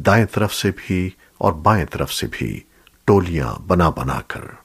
दाएँ तरफ़ से भी और बाएँ तरफ़ से भी टोलियाँ बना बनाकर